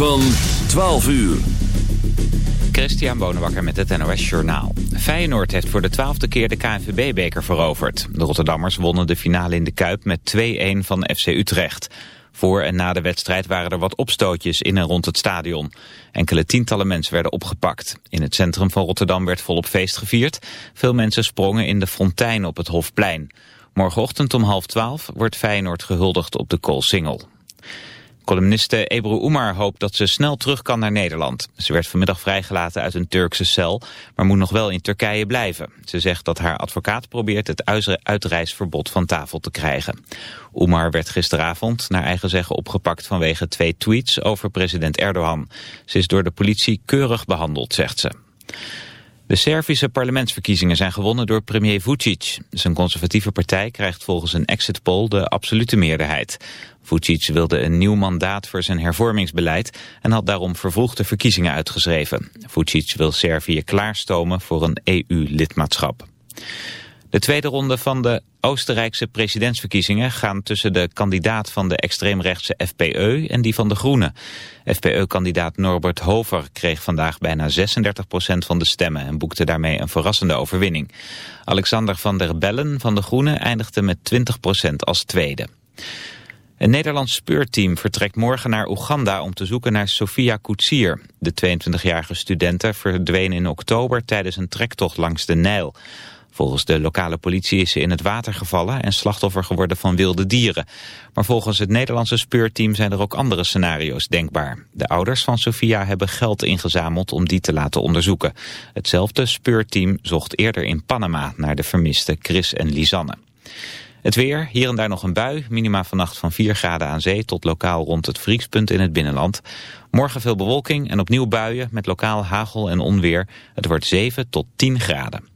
Van 12 uur. Christian Bonenbakker met het NOS Journaal. Feyenoord heeft voor de twaalfde keer de KNVB-beker veroverd. De Rotterdammers wonnen de finale in de Kuip met 2-1 van FC Utrecht. Voor en na de wedstrijd waren er wat opstootjes in en rond het stadion. Enkele tientallen mensen werden opgepakt. In het centrum van Rotterdam werd volop feest gevierd. Veel mensen sprongen in de fontein op het Hofplein. Morgenochtend om half twaalf wordt Feyenoord gehuldigd op de Koolsingel. Columniste Ebru Umar hoopt dat ze snel terug kan naar Nederland. Ze werd vanmiddag vrijgelaten uit een Turkse cel, maar moet nog wel in Turkije blijven. Ze zegt dat haar advocaat probeert het uitreisverbod van tafel te krijgen. Umar werd gisteravond naar eigen zeggen opgepakt vanwege twee tweets over president Erdogan. Ze is door de politie keurig behandeld, zegt ze. De Servische parlementsverkiezingen zijn gewonnen door premier Vucic. Zijn conservatieve partij krijgt volgens een exit poll de absolute meerderheid. Vucic wilde een nieuw mandaat voor zijn hervormingsbeleid en had daarom vervroegde verkiezingen uitgeschreven. Vucic wil Servië klaarstomen voor een EU-lidmaatschap. De tweede ronde van de Oostenrijkse presidentsverkiezingen gaan tussen de kandidaat van de extreemrechtse FPE en die van de Groenen. FPE-kandidaat Norbert Hover kreeg vandaag bijna 36% van de stemmen en boekte daarmee een verrassende overwinning. Alexander van der Bellen van de Groenen eindigde met 20% als tweede. Een Nederlands speurteam vertrekt morgen naar Oeganda om te zoeken naar Sofia Koetsier. De 22-jarige studente verdween in oktober tijdens een trektocht langs de Nijl. Volgens de lokale politie is ze in het water gevallen en slachtoffer geworden van wilde dieren. Maar volgens het Nederlandse speurteam zijn er ook andere scenario's denkbaar. De ouders van Sofia hebben geld ingezameld om die te laten onderzoeken. Hetzelfde speurteam zocht eerder in Panama naar de vermiste Chris en Lisanne. Het weer, hier en daar nog een bui, minima vannacht van 4 graden aan zee tot lokaal rond het vriespunt in het binnenland. Morgen veel bewolking en opnieuw buien met lokaal hagel en onweer. Het wordt 7 tot 10 graden.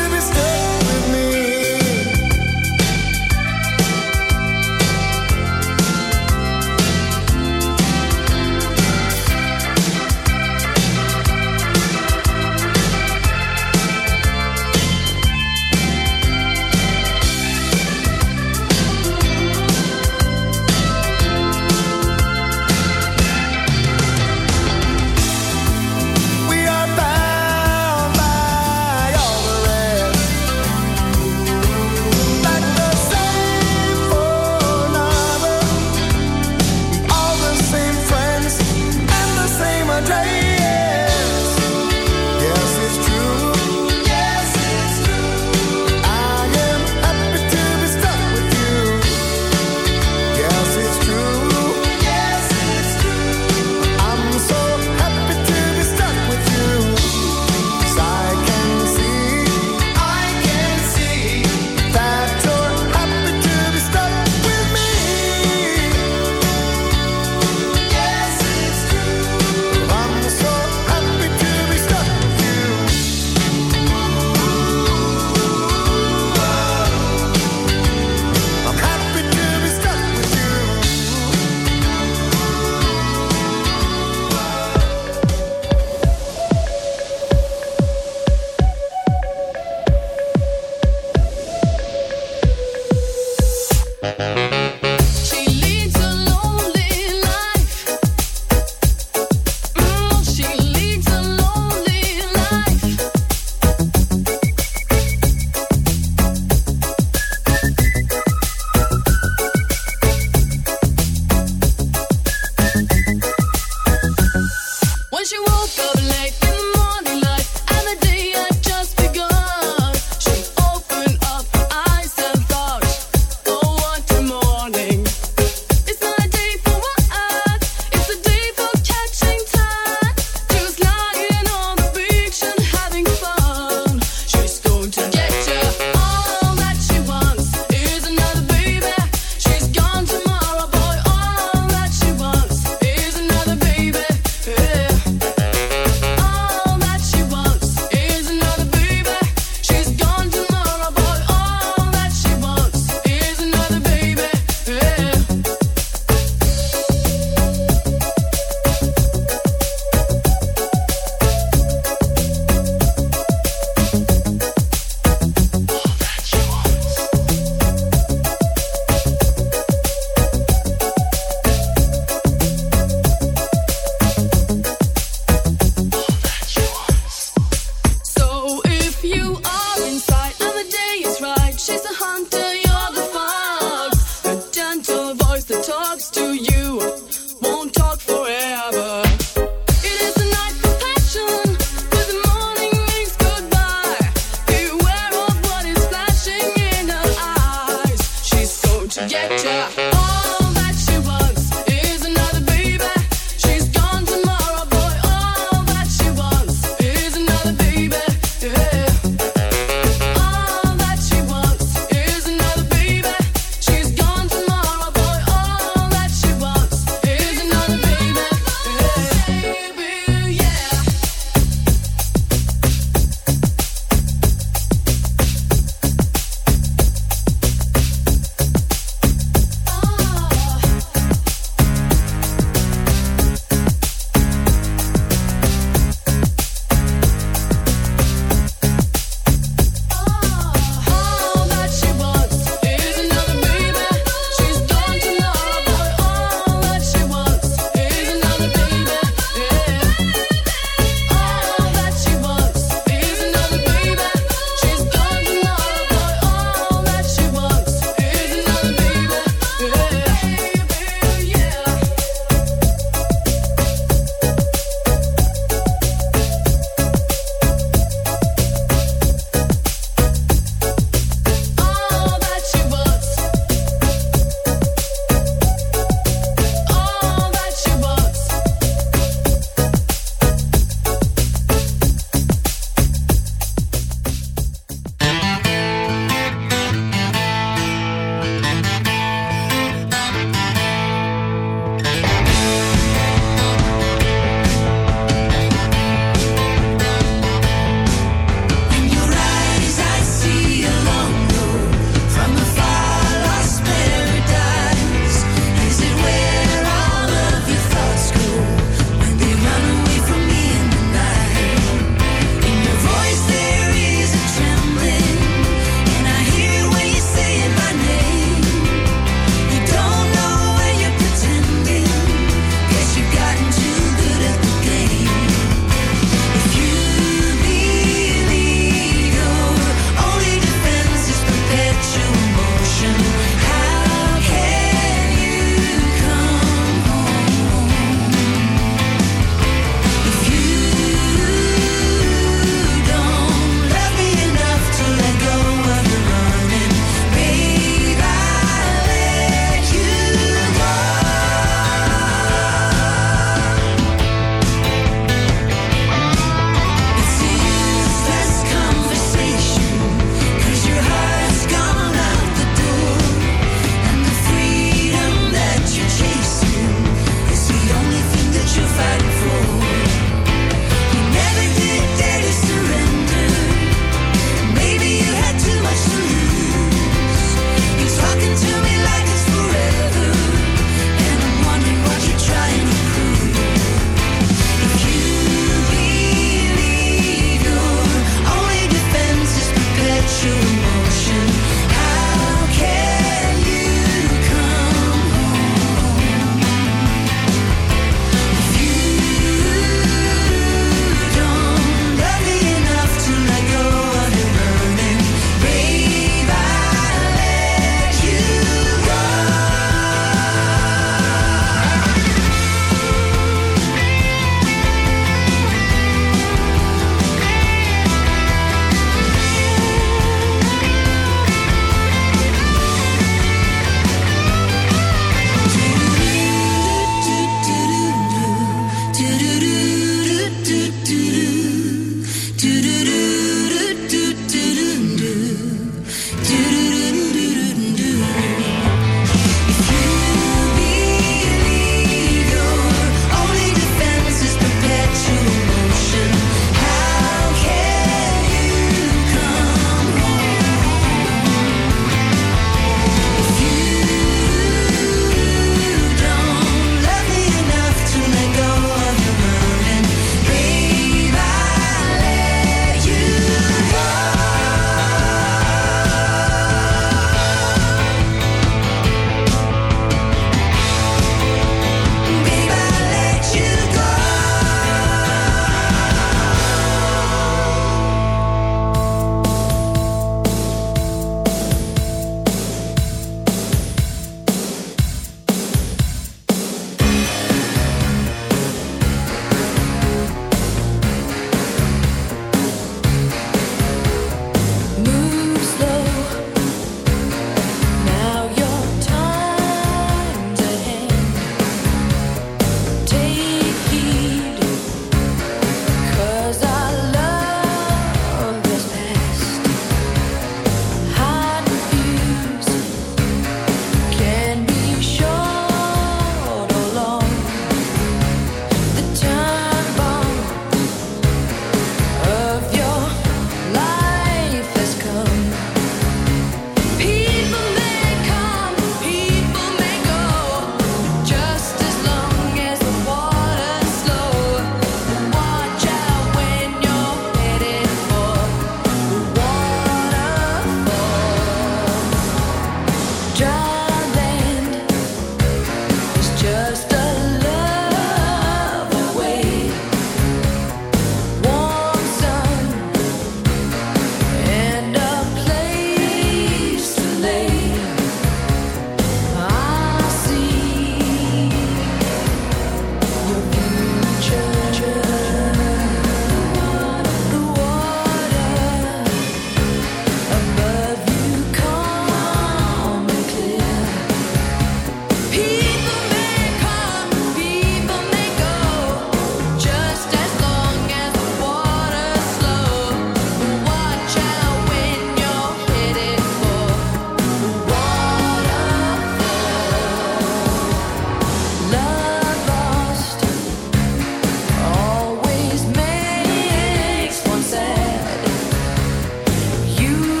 you.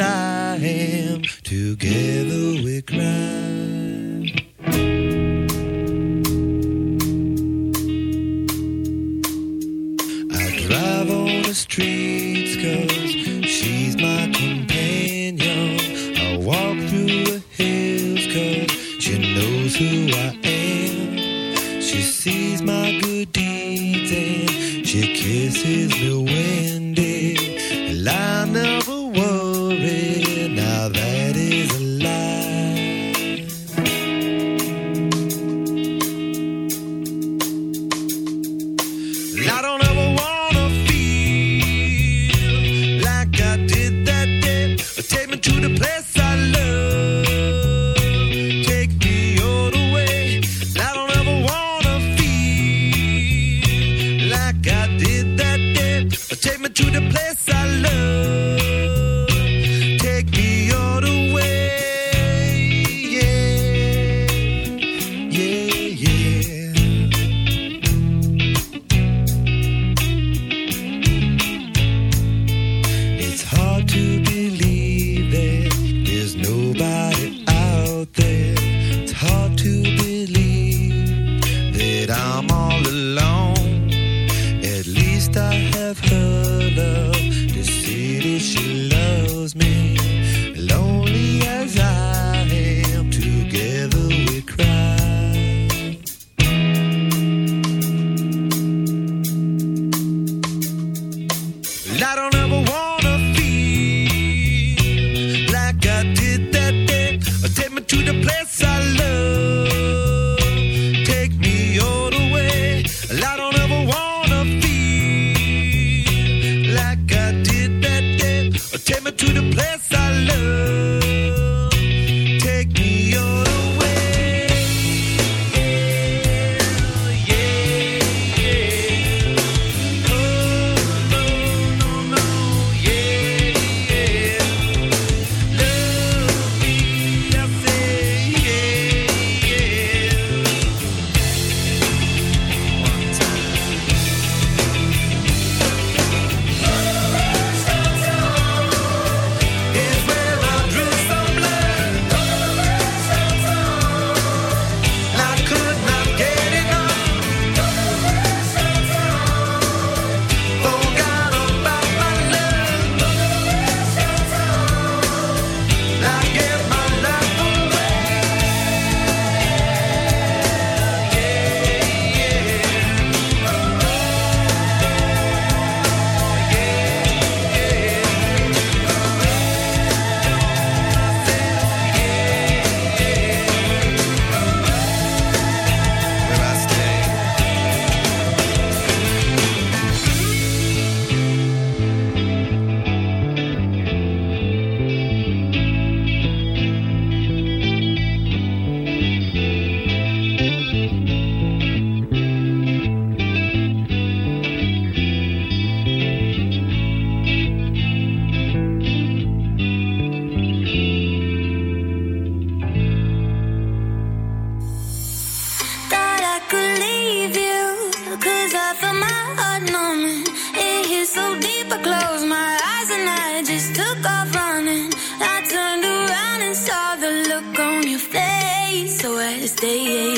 I am, together we cry. day.